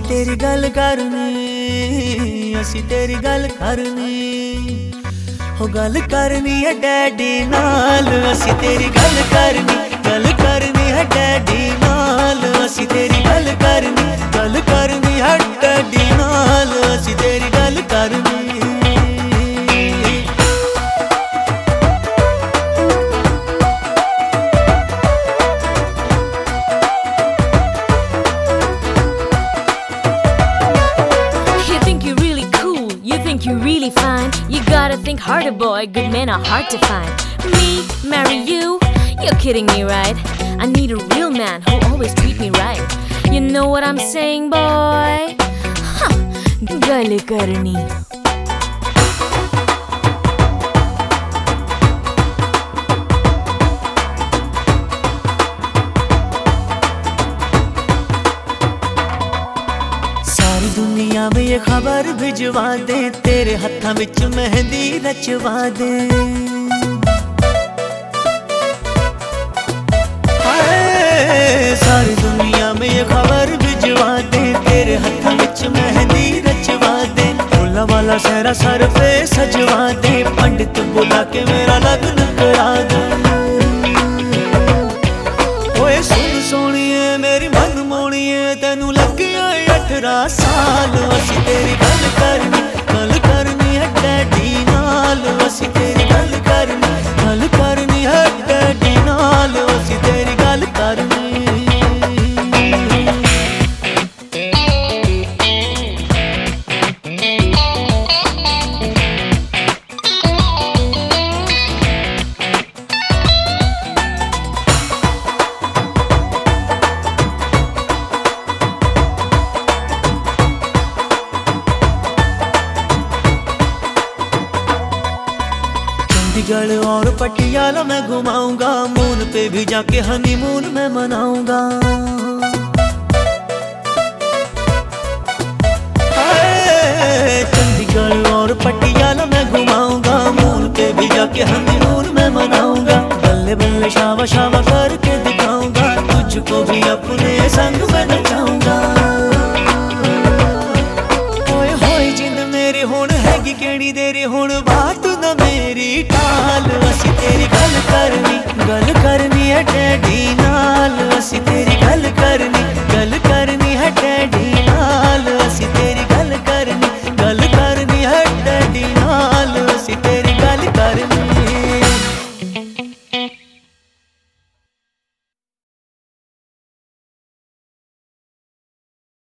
ਤੇਰੀ ਗੱਲ ਕਰਨੀ, ਅਸੀਂ ਤੇਰੀ ਗੱਲ ਕਰਨੀ। ਹੋ ਗੱਲ ਕਰਨੀ ਹੈ ਡੈਡੀ ਨਾਲ, ਅਸੀਂ ਤੇਰੀ ਗੱਲ ਕਰਨੀ ਗੱਲ ਕਰਨੀ ਹੈ daddy really fine. You gotta think harder, boy. Good men are hard to find. Me, marry you? You're kidding me, right? I need a real man who always treat me right. You know what I'm saying, boy? Huh, gale. दुनिया ये खबर भिजवा दे, तेरे हत्था विच मेहंदी रचवा दे। सारी दुनिया में ये खबर भिजवा दे, तेरे हत्था विच मेहंदी रचवा दे। फूला वाला सहरा सर पे सजवा दे, पंडित बुला के मेरा लगन सालो असी तेरी गल करनी गल करनी है डैडी नाल असी तेरी गल करनी। चंडीगढ़ और पटियाला मैं घुमाऊंगा मून पे भी जाके हनीमून मैं मनाऊंगा हाय, चंडीगढ़ और पटियाला मैं घुमाऊंगा मून पे भी जाके हनीमून मैं मनाऊंगा बल्ले बल्ले शावा शावा करके दिखाऊंगा तुझको भी अपने संग में नचाऊंगा ਓਏ ਹੋਏ ਜਿੰਦ ਮੇਰੇ ਹੁਣ ਹੈਗੀ ਕਿਹੜੀ ਦੇਰੇ ਹੁਣ ਬਾਤ मेरी ढाल असी तेरी गल करनी।